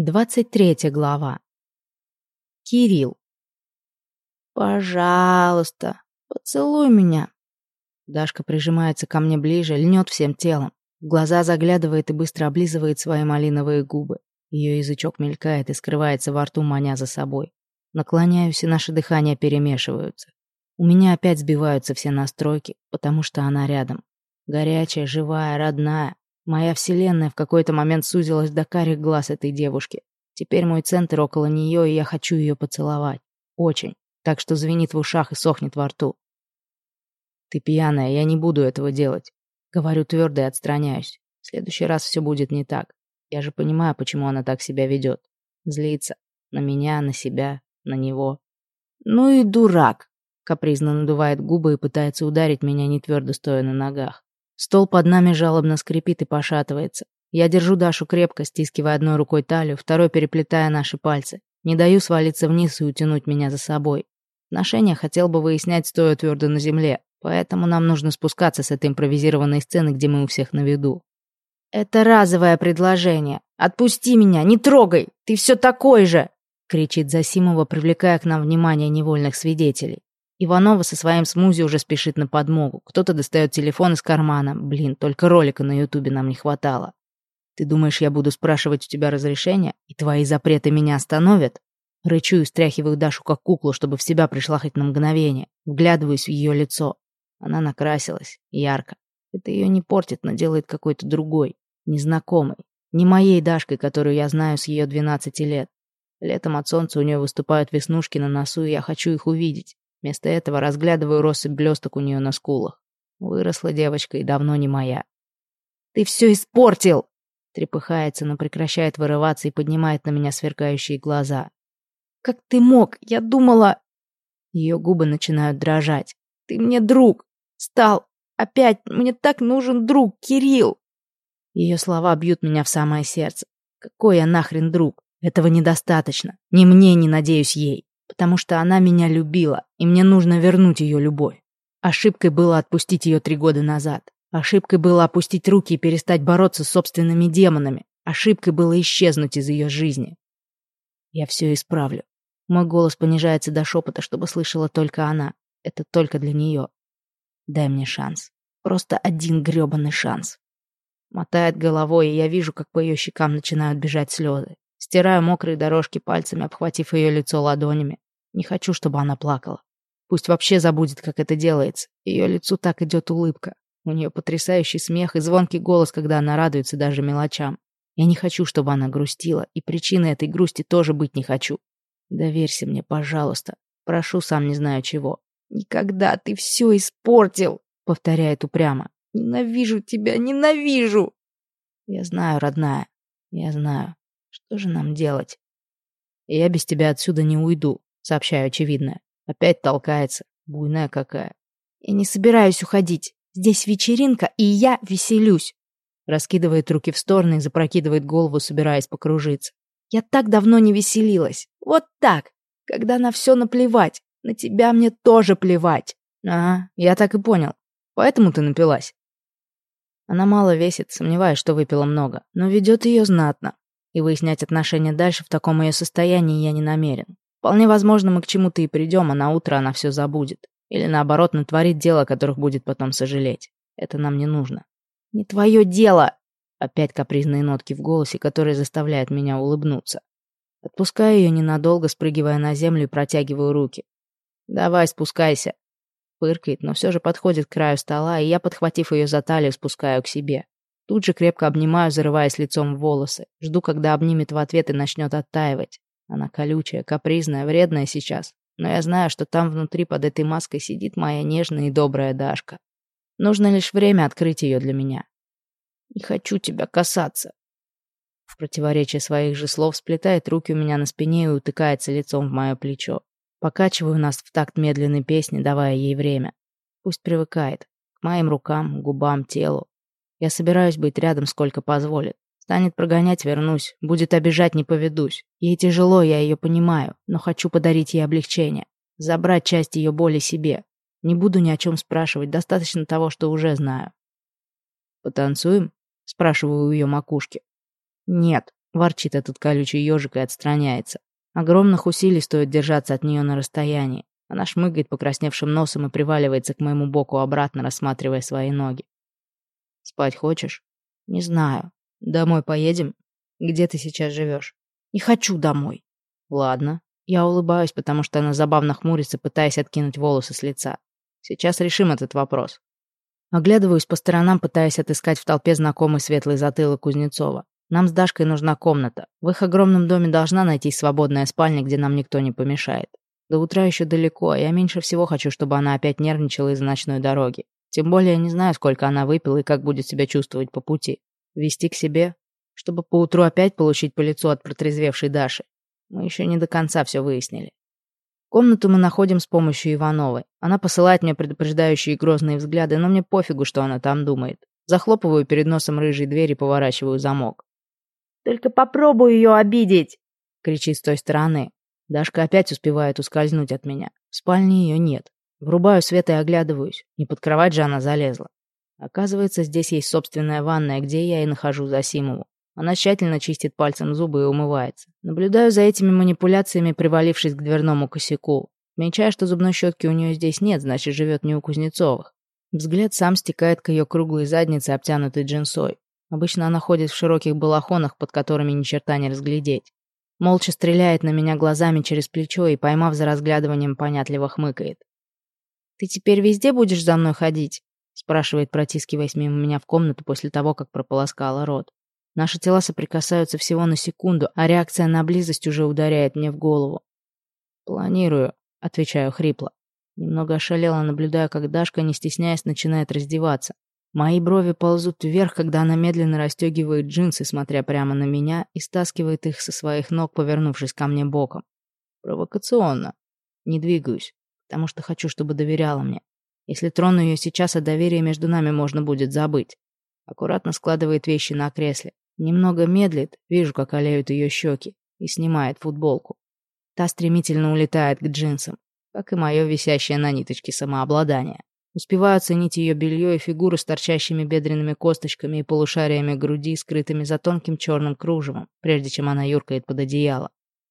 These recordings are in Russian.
23 глава. Кирилл. «Пожалуйста, поцелуй меня». Дашка прижимается ко мне ближе, льнет всем телом. В глаза заглядывает и быстро облизывает свои малиновые губы. Ее язычок мелькает и скрывается во рту, маня за собой. Наклоняюсь, и наши дыхания перемешиваются. У меня опять сбиваются все настройки, потому что она рядом. Горячая, живая, родная, Моя вселенная в какой-то момент сузилась до карих глаз этой девушки. Теперь мой центр около нее, и я хочу ее поцеловать. Очень. Так что звенит в ушах и сохнет во рту. «Ты пьяная, я не буду этого делать». Говорю твердо и отстраняюсь. В следующий раз все будет не так. Я же понимаю, почему она так себя ведет. Злится. На меня, на себя, на него. «Ну и дурак!» Капризно надувает губы и пытается ударить меня, не твердо стоя на ногах. Стол под нами жалобно скрипит и пошатывается. Я держу Дашу крепко, стискивая одной рукой талию, второй переплетая наши пальцы. Не даю свалиться вниз и утянуть меня за собой. Отношения хотел бы выяснять, стоя твердо на земле, поэтому нам нужно спускаться с этой импровизированной сцены, где мы у всех на виду. «Это разовое предложение. Отпусти меня, не трогай! Ты все такой же!» — кричит Засимова, привлекая к нам внимание невольных свидетелей. Иванова со своим смузи уже спешит на подмогу. Кто-то достает телефон из кармана. Блин, только ролика на ютубе нам не хватало. Ты думаешь, я буду спрашивать у тебя разрешения, и твои запреты меня остановят? Рычу и стряхиваю Дашу как куклу, чтобы в себя пришла хоть на мгновение. Вглядываюсь в ее лицо. Она накрасилась. Ярко. Это ее не портит, но делает какой-то другой. Незнакомый. Не моей Дашкой, которую я знаю с ее 12 лет. Летом от солнца у нее выступают веснушки на носу, и я хочу их увидеть. Вместо этого разглядываю россыпь блесток у нее на скулах. Выросла девочка и давно не моя. «Ты все испортил!» Трепыхается, но прекращает вырываться и поднимает на меня сверкающие глаза. «Как ты мог? Я думала...» Ее губы начинают дрожать. «Ты мне друг! Стал! Опять! Мне так нужен друг, Кирилл!» Ее слова бьют меня в самое сердце. «Какой я нахрен друг? Этого недостаточно. Ни мне, ни, надеюсь, ей потому что она меня любила, и мне нужно вернуть ее любовь. Ошибкой было отпустить ее три года назад. Ошибкой было опустить руки и перестать бороться с собственными демонами. Ошибкой было исчезнуть из ее жизни. Я все исправлю. Мой голос понижается до шепота, чтобы слышала только она. Это только для нее. Дай мне шанс. Просто один гребаный шанс. Мотает головой, и я вижу, как по ее щекам начинают бежать слезы. Стираю мокрые дорожки пальцами, обхватив ее лицо ладонями. Не хочу, чтобы она плакала. Пусть вообще забудет, как это делается. Ее лицу так идет улыбка. У нее потрясающий смех и звонкий голос, когда она радуется даже мелочам. Я не хочу, чтобы она грустила, и причиной этой грусти тоже быть не хочу. Доверься мне, пожалуйста. Прошу, сам не знаю чего. «Никогда ты все испортил!» — повторяет упрямо. «Ненавижу тебя, ненавижу!» «Я знаю, родная, я знаю. Что же нам делать? Я без тебя отсюда не уйду, сообщаю очевидное. Опять толкается. Буйная какая. Я не собираюсь уходить. Здесь вечеринка, и я веселюсь. Раскидывает руки в стороны и запрокидывает голову, собираясь покружиться. Я так давно не веселилась. Вот так. Когда на все наплевать. На тебя мне тоже плевать. Ага, я так и понял. Поэтому ты напилась. Она мало весит, сомневаюсь, что выпила много, но ведет ее знатно и выяснять отношения дальше в таком ее состоянии я не намерен. Вполне возможно, мы к чему-то и придем, а на утро она все забудет. Или наоборот, натворит дело, о которых будет потом сожалеть. Это нам не нужно. «Не твое дело!» Опять капризные нотки в голосе, которые заставляют меня улыбнуться. Отпускаю ее ненадолго, спрыгивая на землю и протягиваю руки. «Давай, спускайся!» Фыркает, но все же подходит к краю стола, и я, подхватив ее за талию, спускаю к себе. Тут же крепко обнимаю, зарываясь лицом в волосы. Жду, когда обнимет в ответ и начнет оттаивать. Она колючая, капризная, вредная сейчас. Но я знаю, что там внутри под этой маской сидит моя нежная и добрая Дашка. Нужно лишь время открыть ее для меня. Не хочу тебя касаться. В противоречие своих же слов сплетает руки у меня на спине и утыкается лицом в мое плечо. Покачиваю нас в такт медленной песни, давая ей время. Пусть привыкает. К моим рукам, губам, телу. Я собираюсь быть рядом, сколько позволит. Станет прогонять, вернусь. Будет обижать, не поведусь. Ей тяжело, я ее понимаю, но хочу подарить ей облегчение. Забрать часть ее боли себе. Не буду ни о чем спрашивать, достаточно того, что уже знаю. «Потанцуем?» — спрашиваю у ее макушки. «Нет», Ворчит этот колючий ежик и отстраняется. Огромных усилий стоит держаться от нее на расстоянии. Она шмыгает покрасневшим носом и приваливается к моему боку обратно, рассматривая свои ноги. «Спать хочешь?» «Не знаю. Домой поедем?» «Где ты сейчас живешь?» «Не хочу домой». «Ладно». Я улыбаюсь, потому что она забавно хмурится, пытаясь откинуть волосы с лица. «Сейчас решим этот вопрос». Оглядываюсь по сторонам, пытаясь отыскать в толпе знакомый светлый затылок Кузнецова. Нам с Дашкой нужна комната. В их огромном доме должна найтись свободная спальня, где нам никто не помешает. До утра еще далеко, а я меньше всего хочу, чтобы она опять нервничала из-за ночной дороги. Тем более я не знаю, сколько она выпила и как будет себя чувствовать по пути. Вести к себе, чтобы поутру опять получить по лицу от протрезвевшей Даши. Мы еще не до конца все выяснили. Комнату мы находим с помощью Ивановой. Она посылает мне предупреждающие грозные взгляды, но мне пофигу, что она там думает. Захлопываю перед носом рыжей двери и поворачиваю замок. «Только попробуй ее обидеть!» — кричит с той стороны. Дашка опять успевает ускользнуть от меня. В спальне ее нет. Врубаю свет и оглядываюсь. Не под кровать же она залезла. Оказывается, здесь есть собственная ванная, где я и нахожу Засимову. Она тщательно чистит пальцем зубы и умывается. Наблюдаю за этими манипуляциями, привалившись к дверному косяку. Отмечаю, что зубной щетки у нее здесь нет, значит, живет не у Кузнецовых. Взгляд сам стекает к ее круглой заднице, обтянутой джинсой. Обычно она ходит в широких балахонах, под которыми ни черта не разглядеть. Молча стреляет на меня глазами через плечо и, поймав за разглядыванием, понятливо хмыкает. «Ты теперь везде будешь за мной ходить?» спрашивает, протискиваясь мимо меня в комнату после того, как прополоскала рот. Наши тела соприкасаются всего на секунду, а реакция на близость уже ударяет мне в голову. «Планирую», — отвечаю хрипло. Немного ошалела, наблюдая, как Дашка, не стесняясь, начинает раздеваться. Мои брови ползут вверх, когда она медленно расстегивает джинсы, смотря прямо на меня, и стаскивает их со своих ног, повернувшись ко мне боком. Провокационно. Не двигаюсь, потому что хочу, чтобы доверяла мне. Если трону ее сейчас, о доверии между нами можно будет забыть. Аккуратно складывает вещи на кресле. Немного медлит, вижу, как олеют ее щеки, и снимает футболку. Та стремительно улетает к джинсам, как и мое висящее на ниточке самообладание. Успеваю оценить ее белье и фигуру с торчащими бедренными косточками и полушариями груди, скрытыми за тонким черным кружевом, прежде чем она юркает под одеяло.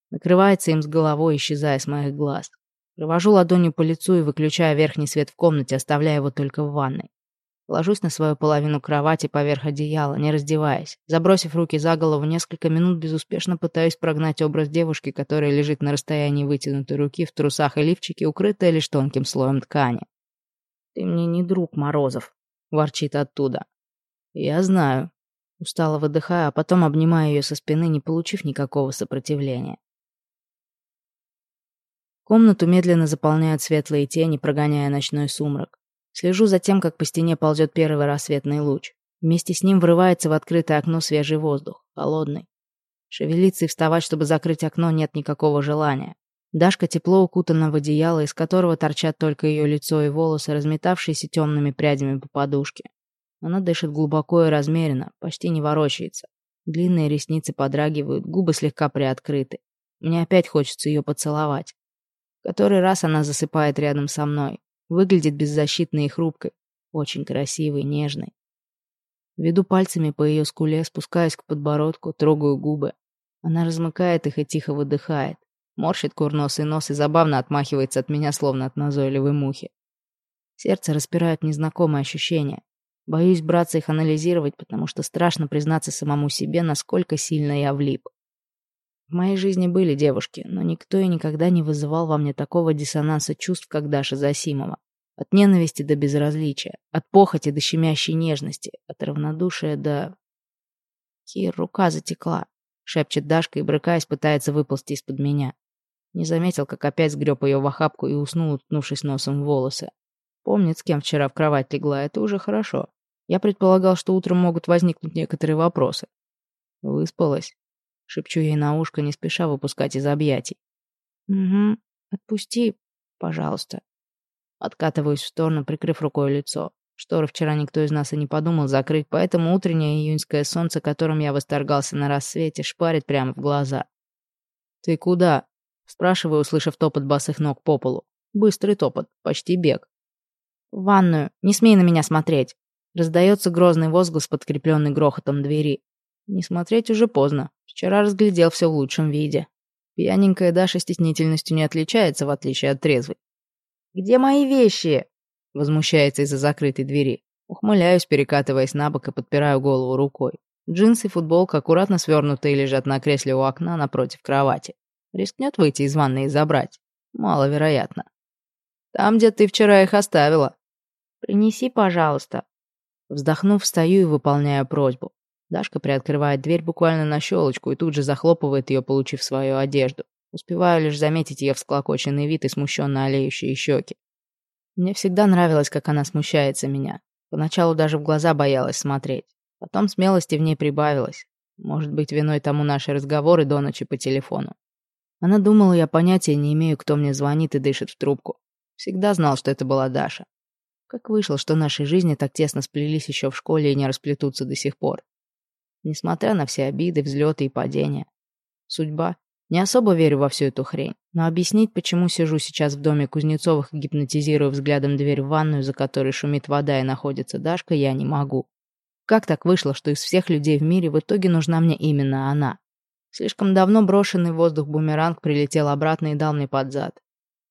Накрывается им с головой, исчезая с моих глаз. Провожу ладонью по лицу и выключаю верхний свет в комнате, оставляя его только в ванной. Ложусь на свою половину кровати поверх одеяла, не раздеваясь. Забросив руки за голову, несколько минут безуспешно пытаюсь прогнать образ девушки, которая лежит на расстоянии вытянутой руки в трусах и лифчике, укрытая лишь тонким слоем ткани. «Ты мне не друг, Морозов», — ворчит оттуда. «Я знаю». Устало выдыхаю, а потом обнимаю ее со спины, не получив никакого сопротивления. Комнату медленно заполняют светлые тени, прогоняя ночной сумрак. Слежу за тем, как по стене ползет первый рассветный луч. Вместе с ним врывается в открытое окно свежий воздух, холодный. Шевелиться и вставать, чтобы закрыть окно, нет никакого желания. Дашка тепло укутана в одеяло, из которого торчат только ее лицо и волосы, разметавшиеся темными прядями по подушке. Она дышит глубоко и размеренно, почти не ворочается. Длинные ресницы подрагивают, губы слегка приоткрыты. Мне опять хочется ее поцеловать. Который раз она засыпает рядом со мной. Выглядит беззащитной и хрупкой. Очень красивой, нежной. Веду пальцами по ее скуле, спускаюсь к подбородку, трогаю губы. Она размыкает их и тихо выдыхает. Морщит курносый нос и забавно отмахивается от меня, словно от назойливой мухи. Сердце распирает незнакомые ощущения. Боюсь браться их анализировать, потому что страшно признаться самому себе, насколько сильно я влип. В моей жизни были девушки, но никто и никогда не вызывал во мне такого диссонанса чувств, как Даша Засимова. От ненависти до безразличия, от похоти до щемящей нежности, от равнодушия до... Кир, рука затекла, шепчет Дашка и, брыкаясь, пытается выползти из-под меня. Не заметил, как опять сгреб ее в охапку и уснул, уткнувшись носом в волосы. Помнит, с кем вчера в кровать легла, это уже хорошо. Я предполагал, что утром могут возникнуть некоторые вопросы. Выспалась. Шепчу ей на ушко, не спеша выпускать из объятий. «Угу, отпусти, пожалуйста». Откатываюсь в сторону, прикрыв рукой лицо. Шторы вчера никто из нас и не подумал закрыть, поэтому утреннее июньское солнце, которым я восторгался на рассвете, шпарит прямо в глаза. «Ты куда?» Спрашиваю, услышав топот босых ног по полу. Быстрый топот, почти бег. «В ванную. Не смей на меня смотреть!» Раздается грозный возглас, подкрепленный грохотом двери. Не смотреть уже поздно. Вчера разглядел все в лучшем виде. Пьяненькая Даша стеснительностью не отличается, в отличие от трезвой. «Где мои вещи?» Возмущается из-за закрытой двери. Ухмыляюсь, перекатываясь на бок и подпираю голову рукой. Джинсы и футболка аккуратно свернутые лежат на кресле у окна напротив кровати. Рискнет выйти из ванной и забрать? Маловероятно. Там, где ты вчера их оставила. Принеси, пожалуйста. Вздохнув, встаю и выполняю просьбу. Дашка приоткрывает дверь буквально на щелочку и тут же захлопывает ее, получив свою одежду. Успеваю лишь заметить ее всклокоченный вид и смущенно олеющие щеки. Мне всегда нравилось, как она смущается меня. Поначалу даже в глаза боялась смотреть. Потом смелости в ней прибавилось. Может быть, виной тому наши разговоры до ночи по телефону. Она думала, я понятия не имею, кто мне звонит и дышит в трубку. Всегда знал, что это была Даша. Как вышло, что наши жизни так тесно сплелись еще в школе и не расплетутся до сих пор. Несмотря на все обиды, взлеты и падения. Судьба. Не особо верю во всю эту хрень, но объяснить, почему сижу сейчас в доме Кузнецовых и гипнотизирую взглядом дверь в ванную, за которой шумит вода и находится Дашка, я не могу. Как так вышло, что из всех людей в мире в итоге нужна мне именно она? Слишком давно брошенный в воздух бумеранг прилетел обратно и дал мне под зад.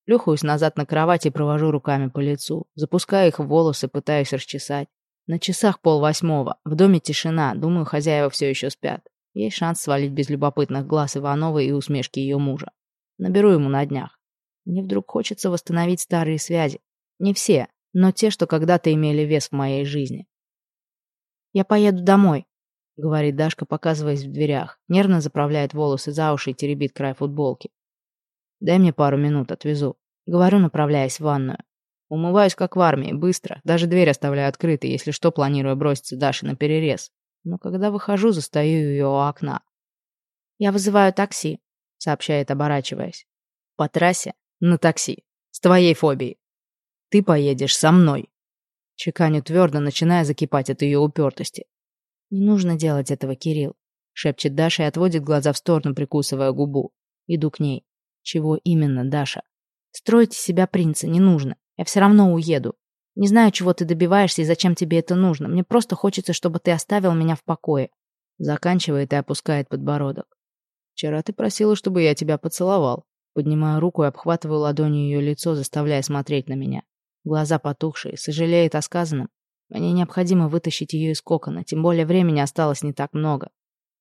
Плюхаюсь назад на кровати и провожу руками по лицу. Запускаю их в волосы, пытаюсь расчесать. На часах пол восьмого. В доме тишина. Думаю, хозяева все еще спят. Есть шанс свалить без любопытных глаз Ивановой и усмешки ее мужа. Наберу ему на днях. Мне вдруг хочется восстановить старые связи. Не все, но те, что когда-то имели вес в моей жизни. «Я поеду домой», — говорит Дашка, показываясь в дверях. Нервно заправляет волосы за уши и теребит край футболки. «Дай мне пару минут, отвезу». Говорю, направляясь в ванную. Умываюсь, как в армии, быстро. Даже дверь оставляю открытой, если что, планирую броситься Даше на перерез. Но когда выхожу, застаю ее у окна. «Я вызываю такси», — сообщает, оборачиваясь. «По трассе? На такси. С твоей фобией. Ты поедешь со мной». Чеканю твердо, начиная закипать от ее упертости. «Не нужно делать этого, Кирилл», — шепчет Даша и отводит глаза в сторону, прикусывая губу. Иду к ней. «Чего именно, Даша?» «Строить себя принца не нужно. Я все равно уеду. Не знаю, чего ты добиваешься и зачем тебе это нужно. Мне просто хочется, чтобы ты оставил меня в покое». Заканчивает и опускает подбородок. «Вчера ты просила, чтобы я тебя поцеловал». Поднимаю руку и обхватываю ладонью ее лицо, заставляя смотреть на меня. Глаза потухшие, сожалеет о сказанном. Мне необходимо вытащить ее из кокона, тем более времени осталось не так много.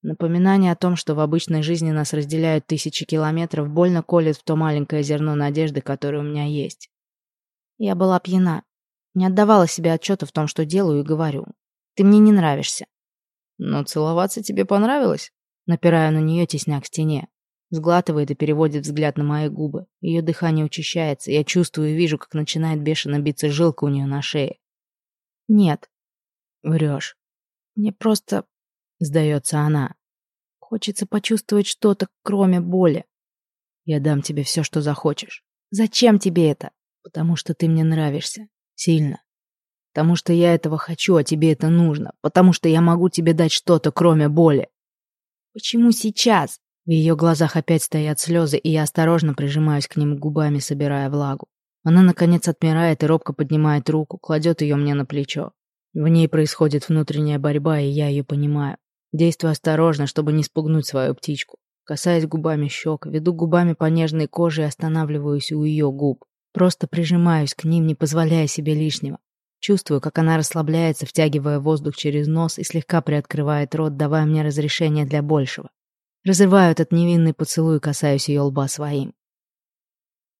Напоминание о том, что в обычной жизни нас разделяют тысячи километров, больно колет в то маленькое зерно надежды, которое у меня есть. Я была пьяна. Не отдавала себе отчета в том, что делаю и говорю. Ты мне не нравишься. Но целоваться тебе понравилось? Напираю на нее, тесня к стене. Сглатывает и переводит взгляд на мои губы. Ее дыхание учащается. Я чувствую и вижу, как начинает бешено биться жилка у нее на шее. Нет. Врешь. Мне просто... Сдается она. Хочется почувствовать что-то, кроме боли. Я дам тебе все, что захочешь. Зачем тебе это? Потому что ты мне нравишься. Сильно. Потому что я этого хочу, а тебе это нужно. Потому что я могу тебе дать что-то, кроме боли. Почему сейчас? В ее глазах опять стоят слезы, и я осторожно прижимаюсь к ним губами, собирая влагу. Она, наконец, отмирает и робко поднимает руку, кладет ее мне на плечо. В ней происходит внутренняя борьба, и я ее понимаю. Действую осторожно, чтобы не спугнуть свою птичку. Касаясь губами щек, веду губами по нежной коже и останавливаюсь у ее губ. Просто прижимаюсь к ним, не позволяя себе лишнего. Чувствую, как она расслабляется, втягивая воздух через нос и слегка приоткрывает рот, давая мне разрешение для большего. Разрываю этот невинный поцелуй и касаюсь ее лба своим.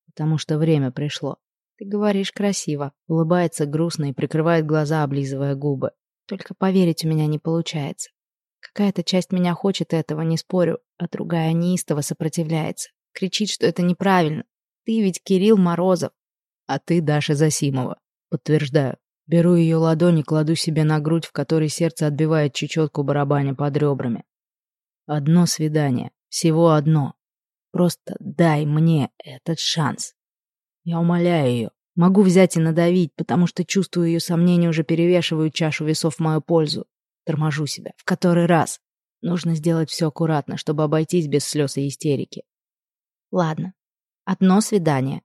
Потому что время пришло. Ты говоришь красиво. Улыбается грустно и прикрывает глаза, облизывая губы. Только поверить у меня не получается. Какая-то часть меня хочет этого, не спорю, а другая неистово сопротивляется. Кричит, что это неправильно. Ты ведь Кирилл Морозов. А ты Даша Засимова. Подтверждаю. Беру ее ладони, кладу себе на грудь, в которой сердце отбивает чечетку барабаня под ребрами. Одно свидание. Всего одно. Просто дай мне этот шанс. Я умоляю ее. Могу взять и надавить, потому что чувствую ее сомнения уже перевешивают чашу весов в мою пользу. Торможу себя. В который раз. Нужно сделать все аккуратно, чтобы обойтись без слез и истерики. Ладно. Одно свидание.